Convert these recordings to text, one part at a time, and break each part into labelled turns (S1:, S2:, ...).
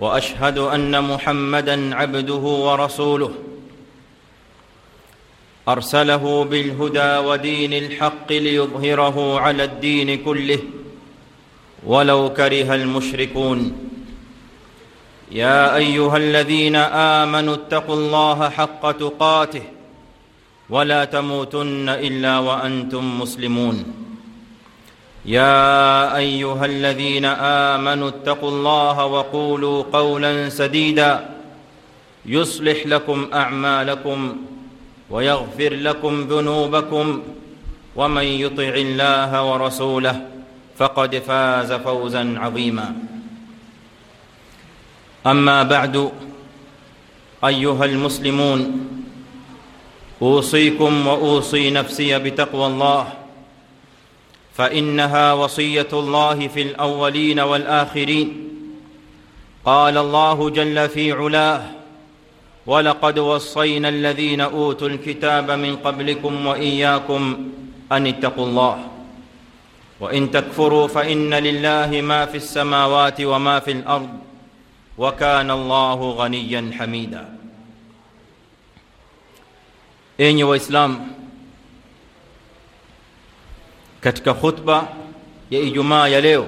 S1: وأشهد أن محمدا عبده ورسوله. أرسله بالهدى ودين الحق ليظهره على الدين كله. ولو كره المشركون. يا أيها الذين آمنوا اتقوا الله حق تقاته. ولا تموتن إلا وأنتم مسلمون. يا أيها الذين آمنوا اتقوا الله وقولوا قولا سديدا يصلح لكم أعمالكم ويغفر لكم ذنوبكم ومن يطع الله ورسوله فقد فاز فوزا عظيما. أما بعد أيها المسلمون أوصيكم وأوصي نفسي بتقوى الله. فإنها وصية الله في الأولين والآخرين. قال الله جل في علاه ولقد وصينا الذين أوتوا الكتاب من قبلكم وإياكم أن اتقوا الله. وإن تكفروا فإن لله ما في السماوات وما في الأرض وكان الله غنيا حميدا. Enyi waislamu katika khutba ya ijumaa ya leo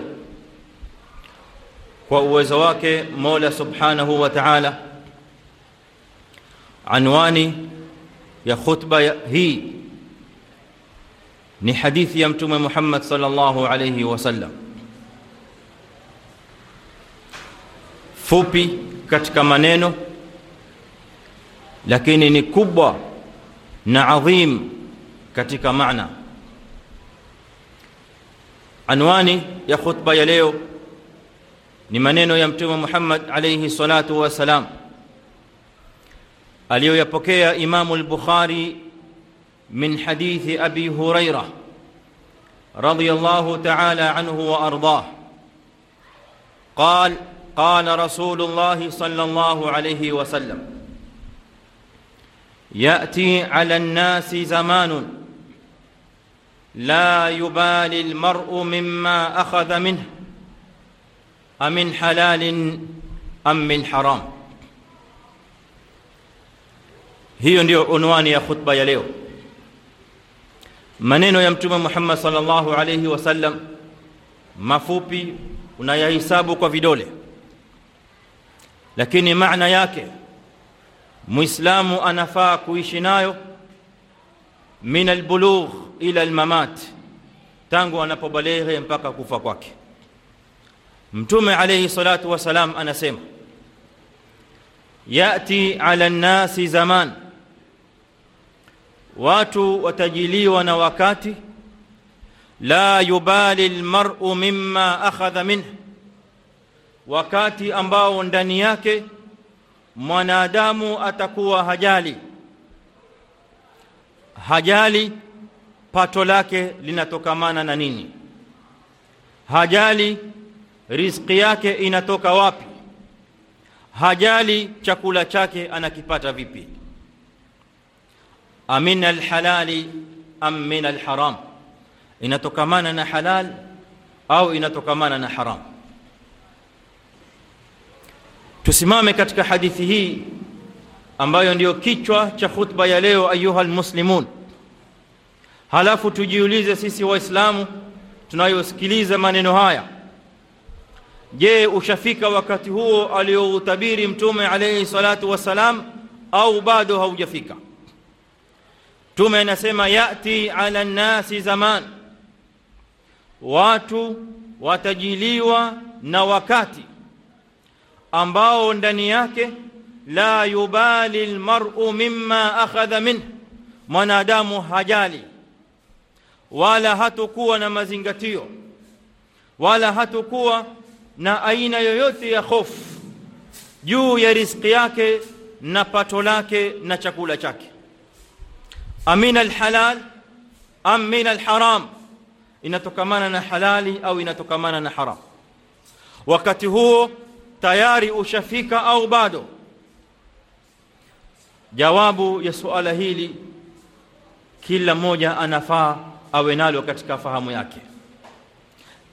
S1: kwa uwezo wake mola subhanahu wa taala anwani ya khutba hii ni hadithi ya mtume muhammad salllahu alaihi wasallam fupi katika maneno lakini ni kubwa na adhim katika maana anwani ya khutba ya leo ni maneno ya mtume muhammad alaihi salatu wassalam aliyoyapokea imamu lbukhari min hadithi abi huraira رضي الله تعالى عنه وارضاه قال قال رسول الله صلى الله عليه وسلم ياتي على الناس زمان لا يبالي المرء مما اخذ منه امن حلال ام من حرام hiyo ndiyo unwani ya khutba ya leo maneno ya mtume muhammad salllahu alaihi wasallam mafupi unayahisabu kwa vidole lakini maana yake muislamu anafaa kuishi nayo min albulugh ila almamat tangu anapobaleghe mpaka kufa kwake mtume alaihi salatu wassalam anasema yati ala nnasi zaman watu watajiliwa na wakati la yubali lmaru mima akhadha minh wakati ambao ndani yake mwanadamu atakuwa hajali hajali pato lake linatokamana na nini? Hajali riziki yake inatoka wapi? Hajali chakula chake anakipata vipi? Amin alhalali am min alharam? Inatokamana na halal au inatokamana na haram? Tusimame katika hadithi hii ambayo ndiyo kichwa cha khutba ya leo ayuha lmuslimun halafu tujiulize sisi waislamu tunayosikiliza maneno haya. Je ushafika wakati huo aliyoutabiri mtume alayhi salatu wassalam au bado haujafika? Mtume anasema yati ala nnasi zaman. Watu watajiliwa na wakati ambao ndani yake لا يبالي المرء مما أخذ منه. منادام هجالي ولا هتكوى نمزنجتيو ولا هتكوى نأين يوتي يا يخوف. جو يرزقياك نباتولاك نشكولاك أمين الحلال أم من الحرام؟ إن تكمانا حلال أو إن تكمانا حرام. وكتهو تياري أشفيك أو بادو. Jawabu ya suala hili kila mmoja anafaa awe nalo katika fahamu yake.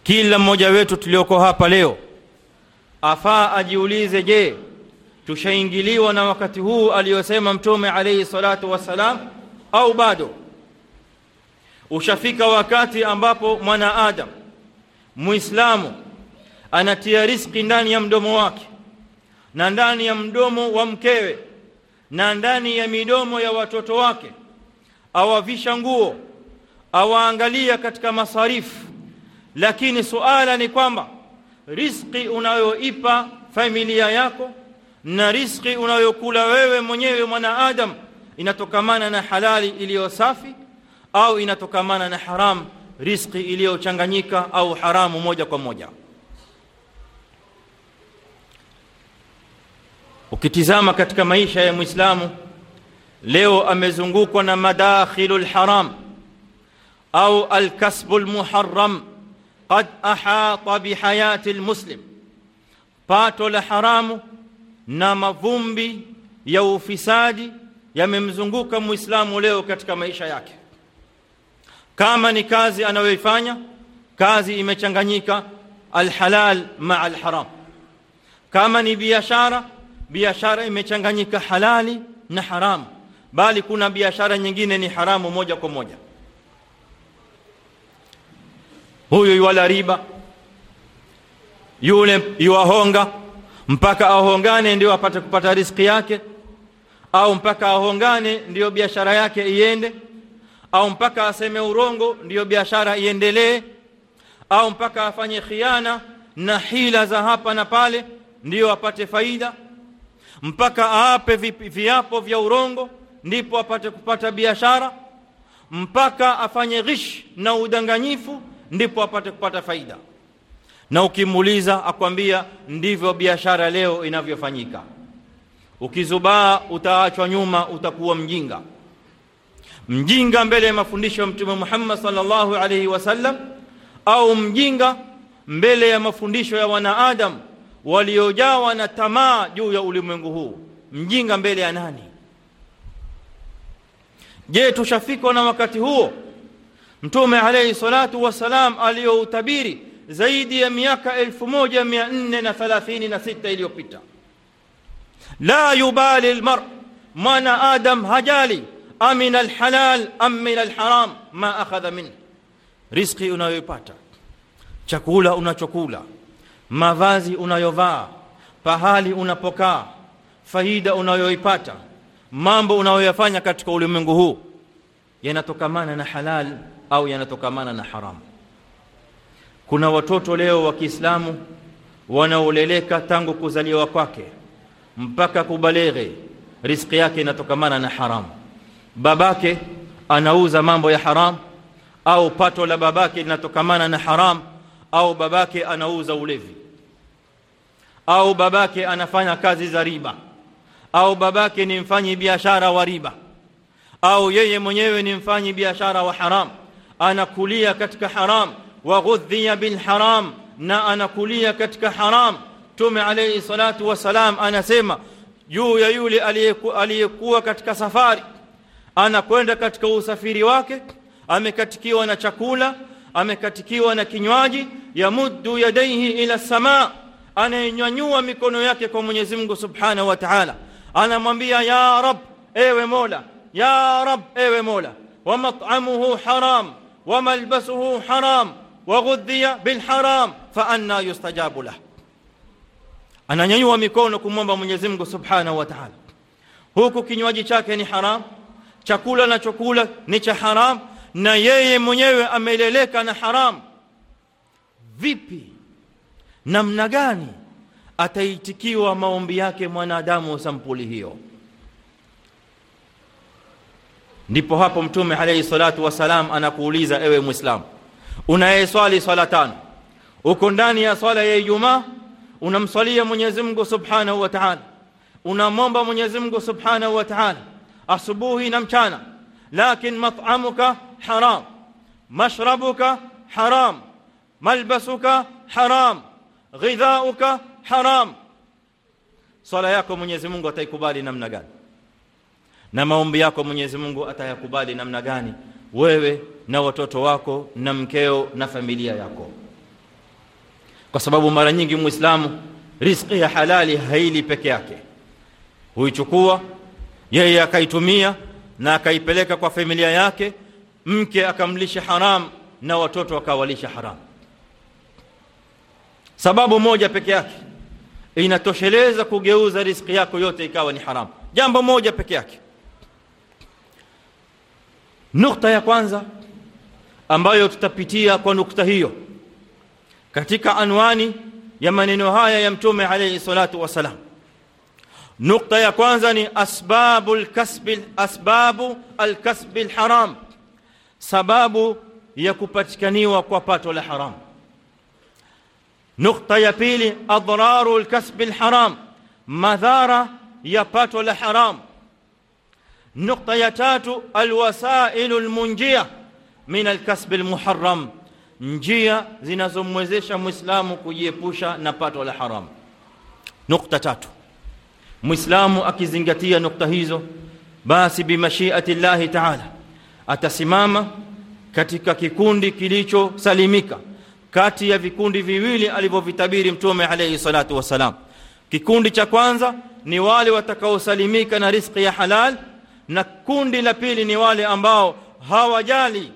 S1: Kila mmoja wetu tulioko hapa leo afaa ajiulize je tushaingiliwa na wakati huu aliyosema mtume alayhi salatu wassalam au bado? Ushafika wakati ambapo mwana adam muislamu anatia riski ndani ya mdomo wake na ndani ya mdomo wa mkewe na ndani ya midomo ya watoto wake awavisha nguo awaangalia katika masarifu. Lakini suala ni kwamba riski unayoipa familia yako na riski unayokula wewe mwenyewe mwanaadamu inatokamana na halali iliyo safi au inatokamana na haramu riski iliyochanganyika au haramu moja kwa moja ukitizama katika maisha ya mwislamu leo amezungukwa na madakhilu lharam au alkasbu lmuharam qad ahata bihayati lmuslim pato la haramu na mavumbi ya ufisadi yamemzunguka muislamu leo katika maisha yake kama ni kazi anayoifanya kazi imechanganyika alhalal maa alharam kama ni biashara biashara imechanganyika halali na haramu. Bali kuna biashara nyingine ni haramu moja kwa moja. Huyu yuwala riba. Yule yuwahonga mpaka ahongane ndio apate kupata riski yake. Au mpaka ahongane ndiyo biashara yake iende. Au mpaka aseme urongo ndiyo biashara iendelee. Au mpaka afanye khiana na hila za hapa na pale ndiyo apate faida mpaka aape viapo vya urongo ndipo apate kupata biashara. Mpaka afanye ghish na udanganyifu ndipo apate kupata faida. Na ukimuuliza akwambia ndivyo biashara leo inavyofanyika. Ukizubaa utaachwa nyuma utakuwa mjinga. Mjinga mbele ya mafundisho ya mtume Muhammad sallallahu alaihi wasallam au mjinga mbele ya mafundisho ya wanaadam waliojawa na tamaa juu ya ulimwengu huu. Mjinga mbele ya nani? Je tushafikwa na wakati huo? Mtume alayhi salatu wassalam aliyoutabiri zaidi ya miaka 1436 iliyopita. La yubali lmar, mwana adam hajali. Amin alhalal am min alharam ma akhadha minhu, riziki unayoipata chakula unachokula mavazi unayovaa pahali unapokaa faida unayoipata mambo unayoyafanya katika ulimwengu huu yanatokamana na halal au yanatokamana na haramu kuna watoto leo wa Kiislamu wanaoleleka tangu kuzaliwa kwake mpaka kubaleghe riziki yake inatokamana na haramu babake anauza mambo ya haramu au pato la babake linatokamana na haram au babake anauza ulevi au babake anafanya kazi za riba au babake ni mfanyi biashara wa riba au yeye mwenyewe ni mfanyi biashara wa haram anakulia katika haram waghudhiya bilharam na anakulia katika haram. Tume alayhi salatu wasalam anasema juu ya yule aliyekuwa katika safari anakwenda katika usafiri wake amekatikiwa na chakula amekatikiwa na kinywaji yamuddu yadaihi ila samaa anayenyanyua mikono yake kwa Mwenyezi Mungu Subhanahu wa Ta'ala anamwambia ya rab ewe mola ya rab ewe mola wa mat'amuhu haram wa malbasuhu haram wa ghudhiya bil haram fa anna yustajabu lah ananyanyua mikono kumwomba Mwenyezi Mungu Subhanahu wa Ta'ala huku kinywaji chake ni haram chakula na chakula ni cha haram na yeye mwenyewe ameleleka na haramu vipi? Namna gani ataitikiwa maombi yake mwanadamu wa sampuli hiyo? Ndipo hapo mtume alayhi salatu wasalam anakuuliza ewe mwislamu unayeswali swala tano? Uko ndani ya swala ya ijumaa? Unamswalia Mwenyezi Mungu Subhanahu wa Ta'ala? Unamwomba Mwenyezi Mungu Subhanahu wa Ta'ala asubuhi na mchana? Lakin mat'amuka haram mashrabuka haram malbasuka haram ghidhauka haram swala yako Mwenyezi Mungu ataikubali namna gani? Na maombi yako Mwenyezi Mungu atayakubali namna gani? Wewe na watoto wako na mkeo na familia yako. Kwa sababu mara nyingi muislamu riziki ya halali haili peke yake. Huichukua yeye akaitumia na akaipeleka kwa familia yake mke akamlisha haram na watoto akawalisha haram. Sababu moja peke yake inatosheleza kugeuza riziki yako yote ikawa ni haram. Jambo moja peke yake. Nukta ya kwanza ambayo tutapitia kwa nukta hiyo katika anwani ya maneno haya ya mtume alayhi salatu wasalam nukta ya kwanza ni asbabu alkasbi asbabu alkasbi alharam sababu ya kupatikaniwa kwa pato la haram nukta ya pili adraru alkasbi alharam madhara ya pato la haram nukta ya tatu alwasailu almunjia min alkasbi almuharram njia zinazomwezesha muislamu kujiepusha na pato la haram nukta tatu muislamu akizingatia nukta hizo basi bimashiati llahi taala atasimama katika kikundi kilichosalimika kati ya vikundi viwili alivyovitabiri mtume alayhi salatu wasalam kikundi cha kwanza ni wale watakaosalimika na riziki ya halal na kundi la pili ni wale ambao hawajali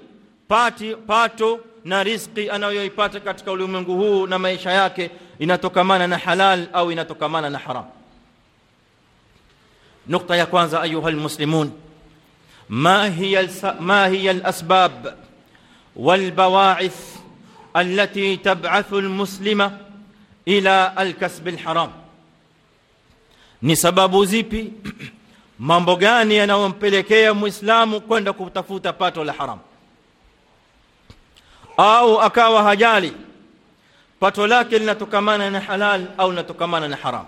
S1: pati, pato na riziki anayoipata katika ulimwengu huu na maisha yake inatokamana na halal au inatokamana na haram. Nukta ya kwanza ayuha almuslimun ما هي. ما هي الأسباب والبواعث التي تبعث المسلم إلى الكسب الحرام ni sababu zipi mambo gani yanayompelekea muislamu kwenda kutafuta pato la haram au akawa hajali pato lake linatokamana na halal au linatokamana na haram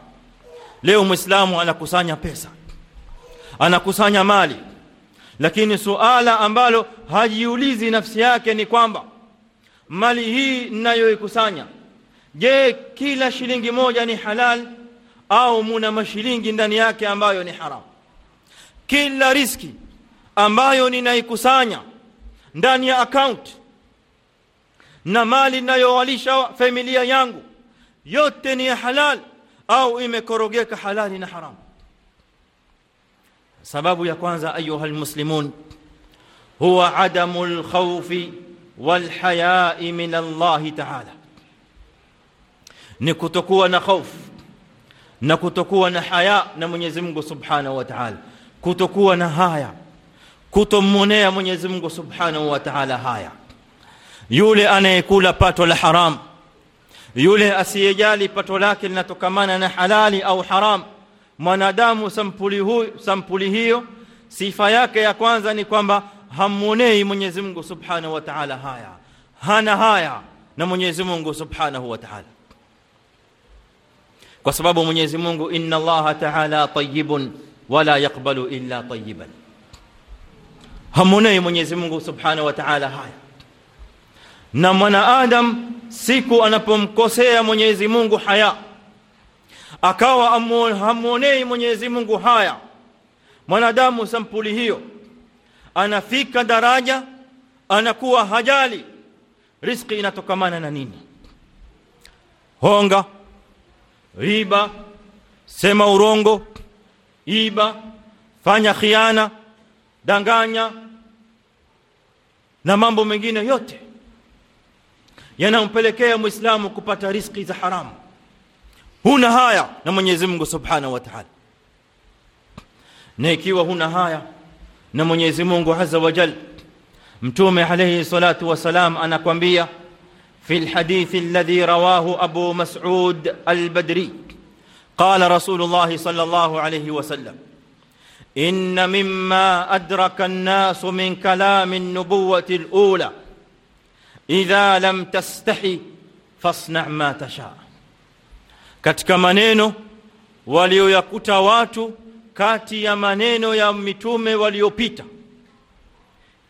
S1: leo muislamu anakusanya pesa anakusanya mali lakini suala ambalo hajiulizi nafsi yake ni kwamba mali hii ninayoikusanya je kila shilingi moja ni halal au muna mashilingi ndani yake ambayo ni haram? Kila riski ambayo ninaikusanya ndani ya account na mali ninayowalisha familia yangu yote ni ya halal au imekorogeka halali na haramu sababu ya kwanza ayuha almuslimun huwa adamu alkhawfi walhayai min Allah ta'ala ni kutokuwa na hofu na kutokuwa na haya na Mwenyezi Mungu Subhanahu wa Ta'ala kutokuwa na haya kutommonea Mwenyezi Mungu Subhanahu wa Ta'ala haya yule anayekula pato la haram yule asiyejali pato lake linatokamana na halali au haram mwanadamu sampuli sampuli hiyo sifa yake ya kwanza ni kwamba hamuonei Mwenyezi Mungu Subhanahu wa Ta'ala haya. Hana haya na Mwenyezi Mungu Subhanahu wa Ta'ala. Kwa sababu Mwenyezi Mungu inna Allah Ta'ala tayyibun wala yaqbalu illa tayyiban. Hamuonei Mwenyezi Mungu Subhanahu wa Ta'ala haya. Na mwanaadam siku anapomkosea Mwenyezi Mungu haya akawa hamuonei Mwenyezi Mungu haya. Mwanadamu sampuli hiyo. Anafika daraja anakuwa hajali. Riski inatokamana na nini? Honga riba sema urongo iba fanya khiana danganya na mambo mengine yote. Yanampelekea Mwislamu kupata riski za haramu huna haya na Mwenyezi Mungu Subhanahu wa Ta'ala na ikiwa huna haya na Mwenyezi Mungu Azza wa Jal Mtume alayhi salatu wasalam anakwambia في الحديث الذي رواه أبو مسعود البدري قال رسول الله صلى الله عليه وسلم إن مما أدرك الناس من كلام النبوة الأولى إذا لم تستحي فاصنع ما تشاء katika maneno walioyakuta watu kati ya maneno ya mitume waliopita.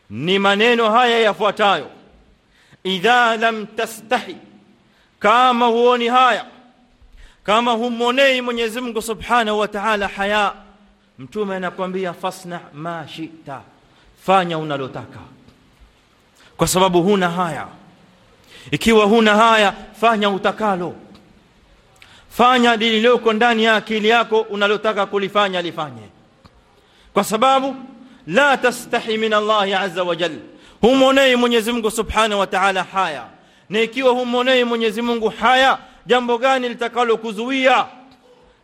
S1: Ni maneno haya yafuatayo. Idha lam tastahi kama huoni haya kama humonei mwenyezi mungu subhanahu wa taala haya mtume anakwambia fasna ma shita fanya unalotaka. Kwa sababu huna haya. Ikiwa huna haya fanya utakalo fanya lililoko ndani ya akili yako unalotaka kulifanya lifanye kwa sababu la tastahi min allahi aza wajal humwonei mwenyezi mungu subhanahu wa taala haya na ikiwa humwonei mwenyezi mungu haya jambo gani litakalo kuzuia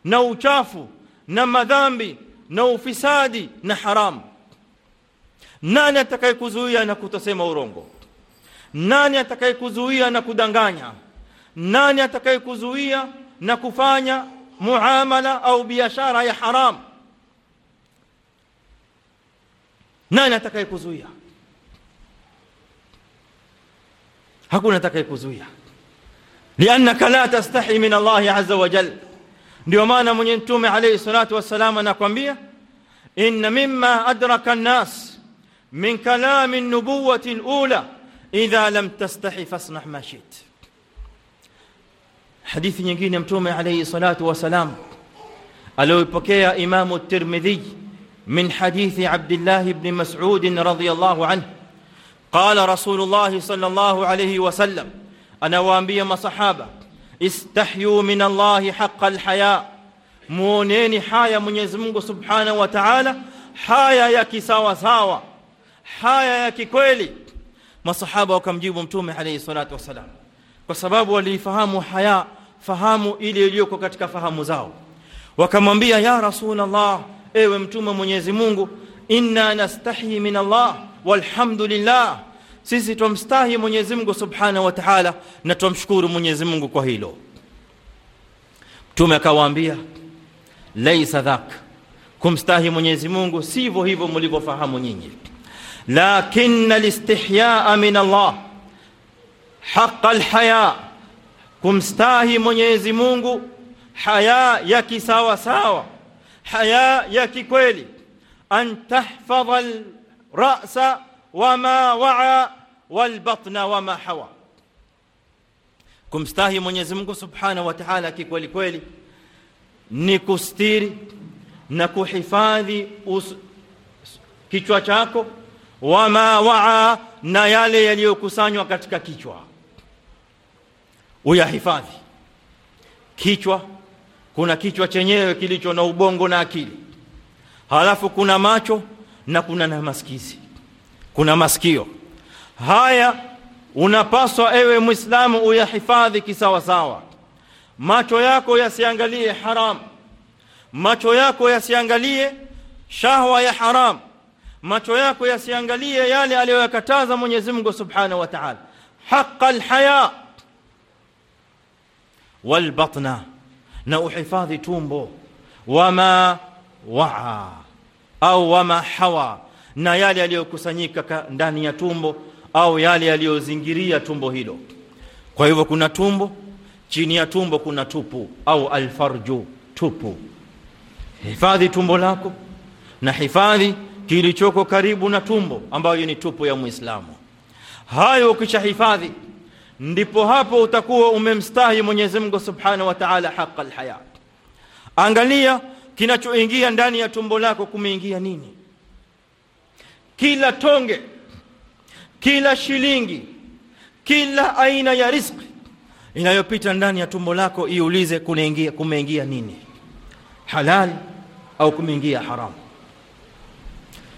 S1: na uchafu na madhambi na ufisadi na haramu nani atakayekuzuia na kutosema urongo nani atakayekuzuia na kudanganya nani atakayekuzuia na kufanya muamala au biashara ya haram nani atakaye kuzuia hakuna atakaye kuzuia liannaka la tastahi min Allah azza wa jal ndio maana mwenye mtume alayhi salatu wasalam anakuambia in mimma adraka an-nas min kalam an-nubuwwati al-ula idha lam tastahi fasnah ma shi'ta hadithi nyingine mtume alaihi salatu wassalam aliyoipokea imamu tirmidhi من حديث عبد الله بن مسعود رضي الله عنه قال رسول الله صلى الله عليه وسلم أنا وأنبيا مصحابة استحيوا من الله حق الحياء muoneni haya mwenyezi mungu subhanahu wa taala haya ya kisawasawa haya ya kikweli masahaba wakamjibu mtume alaihi salatu wassalam kwa sababu waliifahamu haya fahamu ile iliyoko katika fahamu zao. Wakamwambia ya rasulullah ewe mtume mwenyezi mungu inna nastahi min allah walhamdulillah. Sisi twamstahi mwenyezi mungu subhanahu wa taala na twamshukuru mwenyezi mungu kwa hilo. Mtume akawaambia laisa dhak kumstahi mwenyezi mungu sivyo hivyo mlivyofahamu nyinyi. Lakina listihyaa min allah haqqal lhaya kumstahi mwenyezi mungu haya ya kisawasawa haya ya kikweli an tahfadha lrasa wama waa walbatna wama hawa. Kumstahi mwenyezi mungu subhanahu wa taala kikweli kweli ni kustiri na kuhifadhi kichwa chako wama waa na yale yaliyokusanywa katika kichwa uyahifadhi. Kichwa kuna kichwa chenyewe kilicho na ubongo na akili. Halafu kuna macho na kuna na masikizi. Kuna masikio. Haya unapaswa ewe mwislamu uyahifadhi kisawasawa. Macho yako yasiangalie haram. Macho yako yasiangalie shahwa ya haram. Macho yako yasiangalie yale aliyoyakataza mwenyezi mungu subhanahu wa taala. Haqa lhaya walbatna na uhifadhi tumbo wama waa au wama hawa na yale yaliyokusanyika ndani ya tumbo au yale yaliyozingiria tumbo hilo. Kwa hivyo kuna tumbo chini ya tumbo kuna tupu au alfarju tupu. Hifadhi tumbo lako na hifadhi kilichoko karibu na tumbo ambayo ni tupu ya mwislamu hayo ukishahifadhi ndipo hapo utakuwa umemstahi mwenyezi mungu subhanahu wa taala haqa alhaya angalia kinachoingia ndani ya tumbo lako kumeingia nini? Kila tonge kila shilingi kila aina ya riziki inayopita ndani ya tumbo lako iulize kunaingia kumeingia nini? Halal au kumeingia haramu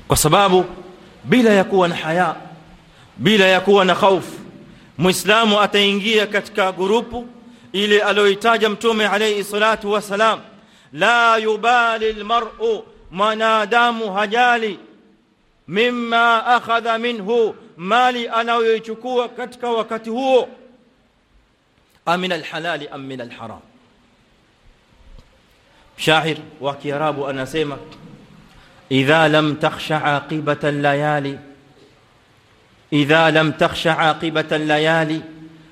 S1: kwa sababu bila ya kuwa na haya bila ya kuwa na khaufu mwislamu ataingia katika gurupu ile aliyoitaja mtume alaihi salatu wassalam la yubali lmaru mwanadamu hajali mima akhadha minhu mali anayoichukua katika wakati huo amin alhalali am min alharam shair wa kiarabu anasema idha lam takhsha aqibata layali إذا لم تخش عاقبة الليالي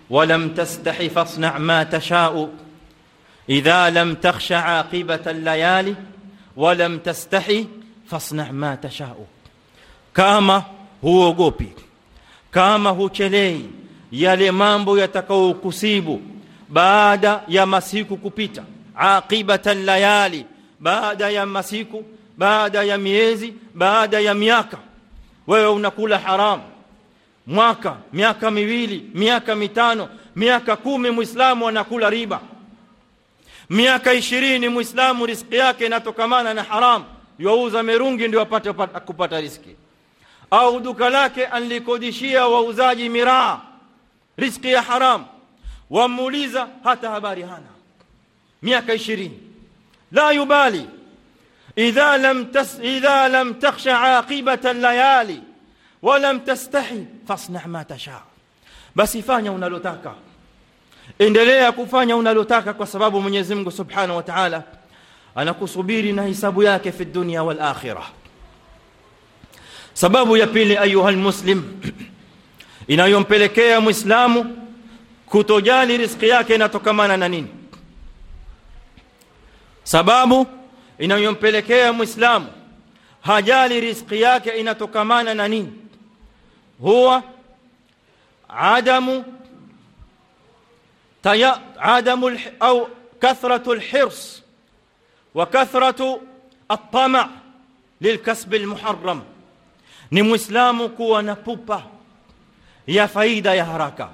S1: ولم تستح فاصنع ما تشاء. إذا لم تخش عاقبة الليالي ولم تستح فاصنع ما تشاء. كاما هو غوبي كاما هو تشلي يلي مambo يتكو كسيبو بعد يا مسيكو كوبيتا. عاقبة الليالي بعد يا مسيكو بعد يا ميزي بعد يا مياكا. وهو حرام. Mwaka, miaka miwili, miaka mitano, miaka kumi, Muislamu anakula riba. Miaka ishirini, Muislamu riski yake inatokamana na haramu, yauza merungi ndio apate kupata riski, au duka lake anlikodishia wauzaji miraa, riski ya haramu wamuuliza hata habari hana, miaka ishirini, la yubali. Idha lam, tas, idha lam takhsha aqibata layali ولم تستحي فاصنع ما تشاء. بس فانيا ونالوتاكا اندليا كفانيا ونالوتاكا كسباب من يزمك سبحانه وتعالى أنا كصبيرنا حسابك في الدنيا والآخرة سباب يبيل أيها المسلم إن يوم بلكي مسلم كتجالي رزقياك نتوكمانا نانين سباب إن يوم بلكي مسلم هجالي رزقياك نتوكمانا نانين Taya, adamu au kathratu alhirs wa kathratu altama lilkasbi almuharram, ni Muislamu kuwa na pupa ya faida ya haraka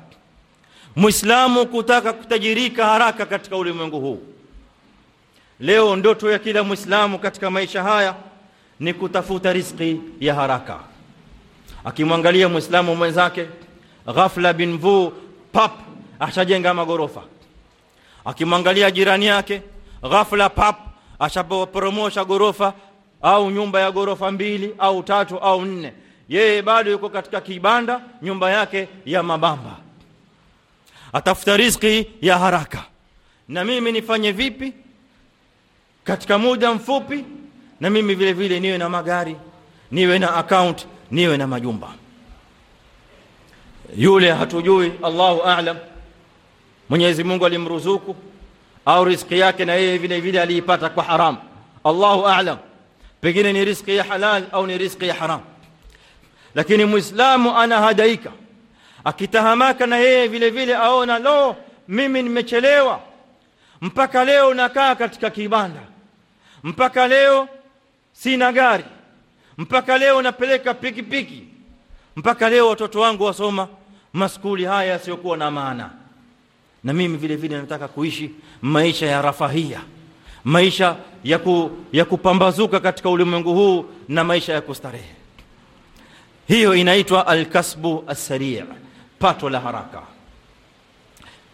S1: Muislamu kutaka kutajirika haraka katika ulimwengu huu. Leo ndoto ya kila Muislamu katika maisha haya ni kutafuta riziki ya haraka. Akimwangalia Muislamu mwenzake, ghafla bin vu pap, ashajenga magorofa. Akimwangalia jirani yake, ghafla pap, ashaporomosha gorofa au nyumba ya gorofa mbili au tatu au nne. Yeye bado yuko katika kibanda, nyumba yake ya mabamba atafuta riziki ya haraka. Na mimi nifanye vipi katika muda mfupi, na mimi vile vile niwe na magari, niwe na account, niwe na majumba. Yule hatujui, Allahu a'lam, Mwenyezi Mungu alimruzuku au riziki yake na yeye vile vile aliipata kwa haram, Allahu a'lam, pengine ni riziki ya halal au ni riziki ya haram, lakini Muislamu anahadaika. Akitahamaka na yeye vile vile aona, lo, mimi nimechelewa, mpaka leo nakaa katika kibanda, mpaka leo sina gari, mpaka leo napeleka pikipiki, mpaka leo watoto wangu wasoma maskuli haya yasiyokuwa na maana, na mimi vile vile nataka kuishi maisha ya rafahia, maisha ya, ku, ya kupambazuka katika ulimwengu huu na maisha ya kustarehe. Hiyo inaitwa alkasbu assari' pato la haraka.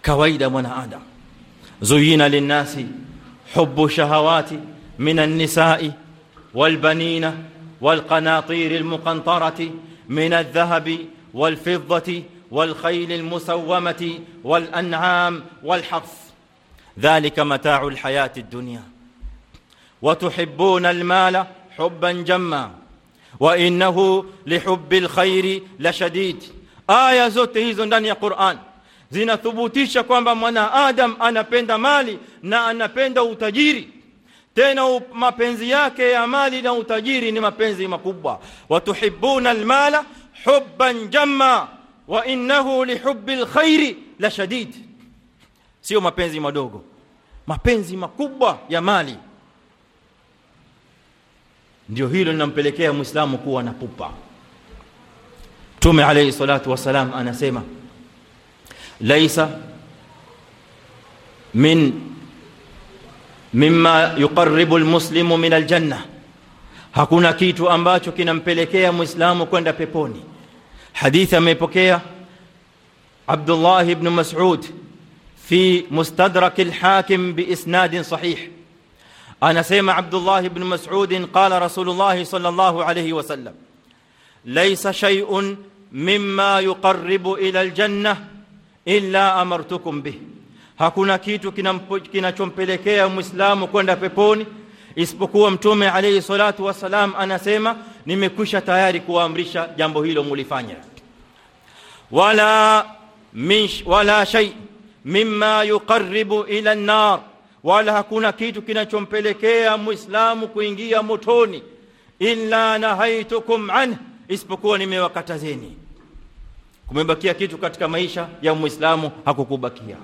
S1: Kawaida mwanaadam. zuyina linnasi hubu shahawati min alnisai walbanina والقناطير المقنطرة من الذهب والفضة والخيل المسومة والأنعام والحرث. ذلك متاع الحياة الدنيا. وتحبون المال حبا جما. وإنه لحب الخير لشديد. آية زوت هيزو ndani ya Qur'an zinathubutisha kwamba mwana Adam anapenda mali na anapenda utajiri tena mapenzi yake ya mali na utajiri ni mapenzi makubwa. watuhibuna almala hubban jamma wa innahu lihubbi alkhairi la shadid, sio mapenzi madogo, mapenzi makubwa ya mali. Ndio hilo linampelekea Muislamu kuwa na pupa. Mtume alayhi salatu wassalam anasema laisa min mimma yuqarribu almuslimu min aljanna, hakuna kitu ambacho kinampelekea muislamu kwenda peponi. Hadithi amepokea Abdullah ibn Mas'ud fi mustadrak alhakim biisnadin sahih, anasema Abdullah ibn Mas'ud qala Rasulullah sallallahu alayhi wasallam laysa shay'un mimma yuqarribu ila aljanna illa amartukum bih, hakuna kitu kinachompelekea mwislamu kwenda peponi isipokuwa Mtume alayhi salatu wassalam anasema nimekwisha tayari kuwaamrisha jambo hilo mulifanya. Wala wala shay mimma yuqarribu ila an-nar wala hakuna kitu kinachompelekea mwislamu kuingia motoni illa nahaitukum anh isipokuwa nimewakatazeni kumebakia kitu katika maisha ya mwislamu hakukubakia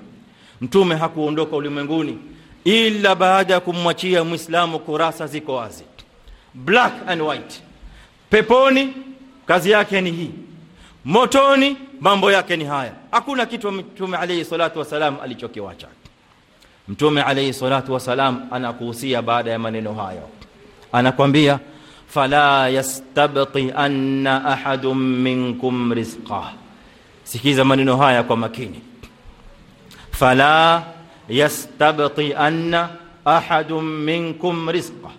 S1: mtume hakuondoka ulimwenguni ila baada ya kumwachia mwislamu kurasa ziko wazi. Black and white. Peponi kazi yake ni hii. Motoni mambo yake ni haya. Hakuna kitu mtume alaihi salatu wasalam alichokiwacha. Mtume alaihi salatu wassalam anakuhusia baada ya maneno hayo. Anakwambia fala yastabti anna ahadun minkum rizqa sikiza maneno haya kwa makini fala yastabti anna ahadun minkum rizqa,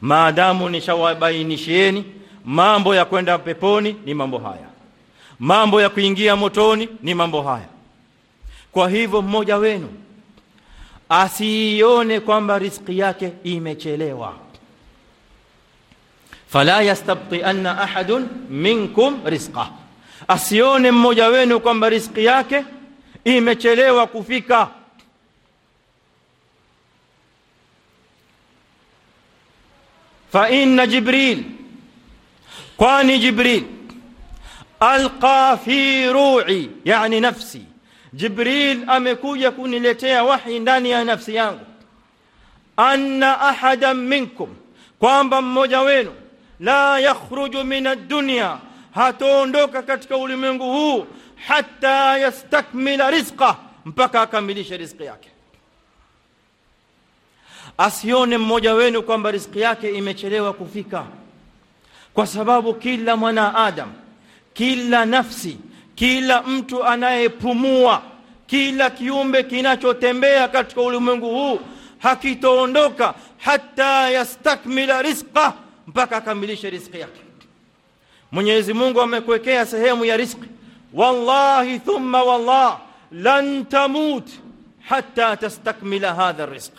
S1: maadamu nishawabainishieni mambo ya kwenda peponi ni mambo haya. Mambo ya kuingia motoni ni mambo haya. Kwa hivyo mmoja wenu asiione kwamba riski yake imechelewa. Fala yastabtianna ahadun minkum rizqa, asione mmoja wenu kwamba riski yake imechelewa kufika. Fa inna jibril kwani jibril? Alqa fi ru'i yani nafsi. Jibril amekuja kuniletea wahi ndani ya nafsi yangu. Anna ahadan minkum kwamba mmoja wenu la yakhruju min ad-dunya hataondoka katika ulimwengu huu hata yastakmila rizqa mpaka akamilishe riziki yake. Asione mmoja wenu kwamba riziki yake imechelewa kufika. Kwa sababu kila mwana adam kila nafsi kila mtu anayepumua kila kiumbe kinachotembea katika ulimwengu huu hakitoondoka hata yastakmila rizqa mpaka akamilishe riziki yake. Mwenyezi mungu amekuwekea sehemu ya riziki wallahi thumma wallah lan tamut hata tastakmila hadha rizq.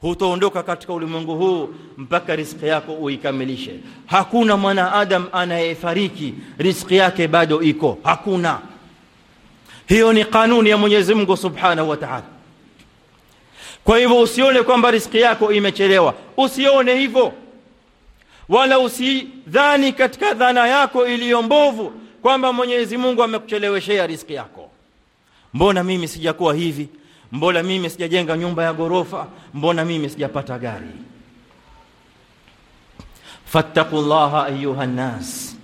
S1: Hutoondoka katika ulimwengu huu mpaka riziki yako uikamilishe. Hakuna mwanaadam anayefariki riziki yake bado iko. Hakuna. Hiyo ni kanuni ya mwenyezi mungu subhanahu wa taala. Kwa hivyo usione kwamba riziki yako imechelewa. Usione hivyo. Wala usidhani katika dhana yako iliyo mbovu kwamba mwenyezi mungu amekucheleweshea riski yako. Mbona mimi sijakuwa hivi? Mbona mimi sijajenga nyumba ya ghorofa? Mbona mimi sijapata gari? Fattaku llaha ayuha nnas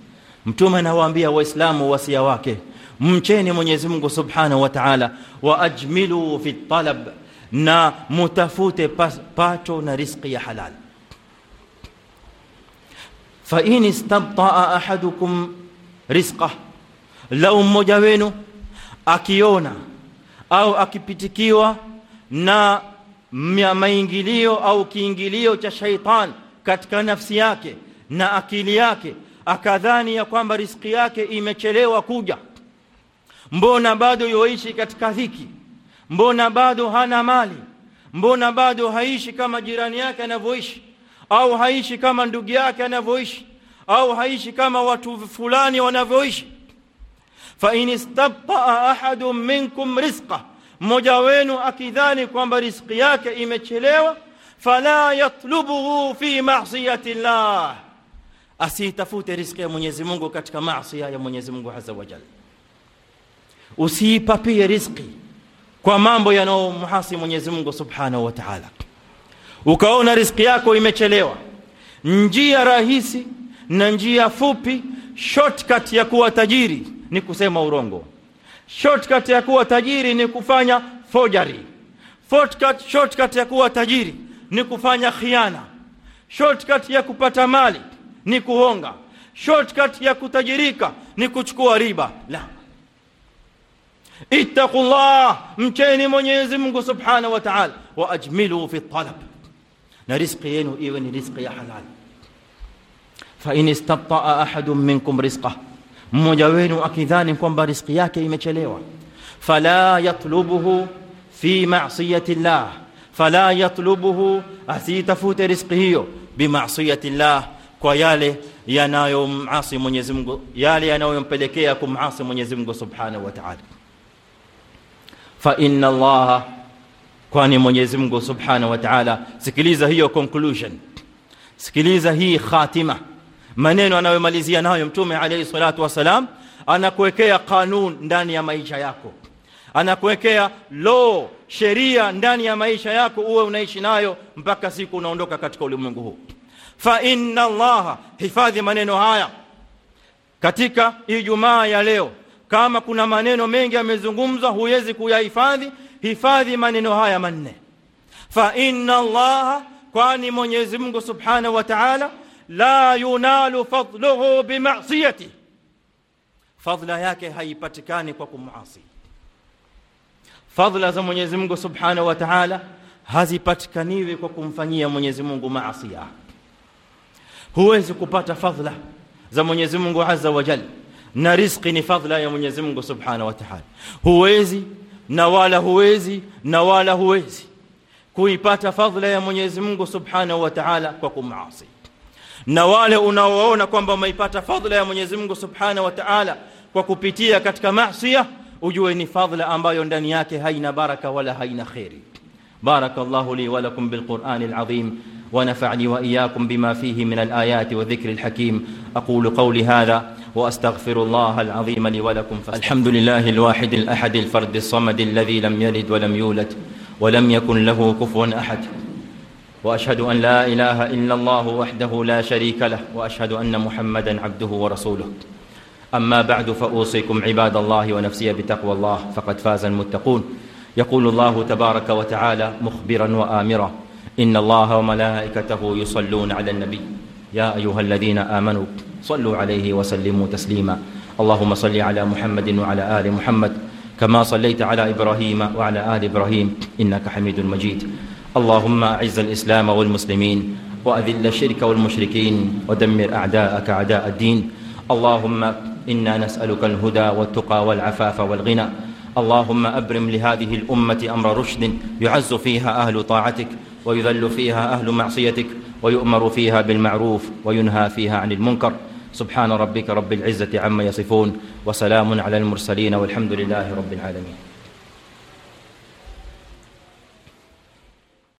S1: mtume anawaambia waislamu wasia wake mcheni mwenyezi mungu subhanahu wa taala waajmilu fi talab na mutafute pato na riziki ya halal. Fain istabtaa ahadukum rizqah lau mmoja wenu akiona au akipitikiwa na maingilio au kiingilio cha shaitan katika nafsi yake na akili yake akadhani ya kwamba riziki yake imechelewa kuja mbona bado yoishi katika dhiki? Mbona bado hana mali? Mbona bado haishi kama jirani yake anavyoishi au haishi kama ndugu yake anavyoishi au haishi kama watu fulani wanavyoishi. Fa in istabtaa ahadun minkum rizqa mmoja wenu akidhani kwamba riziki yake imechelewa fala yatlubuhu fi masiyati llah asiitafute riziki ya mwenyezi mungu katika maasi ya mwenyezi mungu aza wajal usiipapie riziki kwa mambo yanayomhasi mwenyezi mungu subhanahu wa taala. Ukaona riziki yako imechelewa. Njia rahisi na njia fupi shortcut ya kuwa tajiri ni kusema urongo. Shortcut ya kuwa tajiri ni kufanya forgery. Shortcut, shortcut ya kuwa tajiri ni kufanya khiana. Shortcut ya kupata mali ni kuhonga. Shortcut ya kutajirika ni kuchukua riba. La. Ittaqullah mcheni mwenyezi mungu subhanahu wa taala. Waajmilu fi talab. Na rizqi yenu iwe ni rizqi ya halali minkum rizqah mmoja wenu akidhani kwamba riziki yake imechelewa fala yatlubuhu fi masiyati llah fala yatlubuhu asiitafute riziki hiyo bimasiyati llah kwa yale yanayomasi mwenyezi mungu yale yanayompelekea kumasi mwenyezi mungu subhanahu wa taala faina allaha kwani Mwenyezi Mungu Subhanahu wa Ta'ala, sikiliza hiyo conclusion, sikiliza hii khatima, maneno anayomalizia nayo Mtume alayhi salatu wasalam, anakuwekea kanun ndani ya maisha yako, anakuwekea lo, sheria ndani ya maisha yako, uwe unaishi nayo mpaka siku unaondoka katika ulimwengu huu. Fa inna Allaha, hifadhi maneno haya katika Ijumaa ya leo. Kama kuna maneno mengi yamezungumzwa, huwezi kuyahifadhi, hifadhi maneno haya manne. Fa inna Allaha, kwani Mwenyezi Mungu Subhanahu wa Ta'ala, la yunalu fadluhu bimasiyati, fadla yake haipatikani kwa kumuasi. Fadla za Mwenyezi Mungu Subhanahu wa Ta'ala hazipatikaniwi kwa kumfanyia Mwenyezi Mungu maasia. Huwezi kupata fadla za Mwenyezi Mungu Azza wa Jalla, na riziki ni fadla ya Mwenyezi Mungu Subhanahu wa Ta'ala. Huwezi na wala huwezi na wala huwezi kuipata fadla ya Mwenyezi Mungu Subhanahu wa Ta'ala kwa kumasi. Na wale unaoona kwamba umeipata fadla ya Mwenyezi Mungu Subhanahu wa Ta'ala kwa kupitia katika maasiya, ujue ni fadla ambayo ndani yake haina baraka wala haina khairi. Barakallahu li wa lakum bil Qur'anil azim ونفعني واياكم بما فيه من الايات والذكر الحكيم أقول قولي هذا واستغفر الله العظيم لي ولكم الحمد لله الواحد الاحد الفرد الصمد الذي لم يلد ولم يولد ولم يكن له كفوا احد وأشهد أن لا إله إلا الله وحده لا شريك له وأشهد أن محمدا عبده ورسوله. أما بعد فأوصيكم عباد الله ونفسي بتقوى الله فقد فاز المتقون. يقول الله تبارك وتعالى مخبرا وامرا إن الله وملائكته يصلون على النبي. يا أيها الذين آمنوا صلوا عليه وسلموا تسليما. اللهم صل على محمد وعلى آل محمد كما صليت على إبراهيم وعلى آل إبراهيم إنك حميد مجيد. اللهم أعز الإسلام والمسلمين وأذل الشرك والمشركين ودمر أعداءك أعداء الدين. اللهم إنا نسألك الهدى والتقى والعفاف والغنى. اللهم أبرم لهذه الأمة أمر رشد يعز فيها أهل طاعتك ويذل فيها أهل معصيتك ويؤمر فيها بالمعروف وينهى فيها عن المنكر. سبحان ربك رب العزة عما يصفون وسلام على المرسلين والحمد لله رب العالمين.